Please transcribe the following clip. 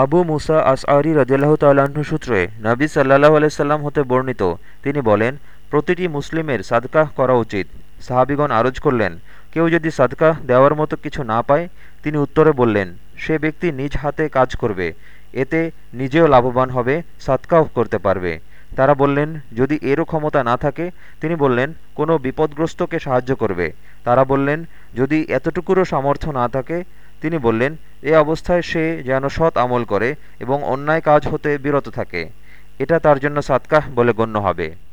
আবু মুসা আসআরি রাজিয়াল্লাহ তাল্লাহ্ন সূত্রে নবী সাল্লাহ আলাইসাল্লাম হতে বর্ণিত। তিনি বলেন, প্রতিটি মুসলিমের সাদকাহ করা উচিত। সাহাবিগণ আরজ করলেন, কেউ যদি সাদকাহ দেওয়ার মতো কিছু না পায়, তিনি উত্তরে বললেন, সে ব্যক্তি নিজ হাতে কাজ করবে। এতে নিজেও লাভবান হবে সাদকাহ করতে পারবে। তারা বললেন, যদি এরও ক্ষমতা না থাকে, তিনি বললেন, কোনো বিপদগ্রস্তকে সাহায্য করবে। তারা বললেন, যদি এতটুকুরও সামর্থ্য না থাকে তিনি বললেন, এ অবস্থায় সে যেন সৎ আমল করে এবং অন্যায় কাজ হতে বিরত থাকে। এটা তার জন্য সাতকাহ বলে গণ্য হবে।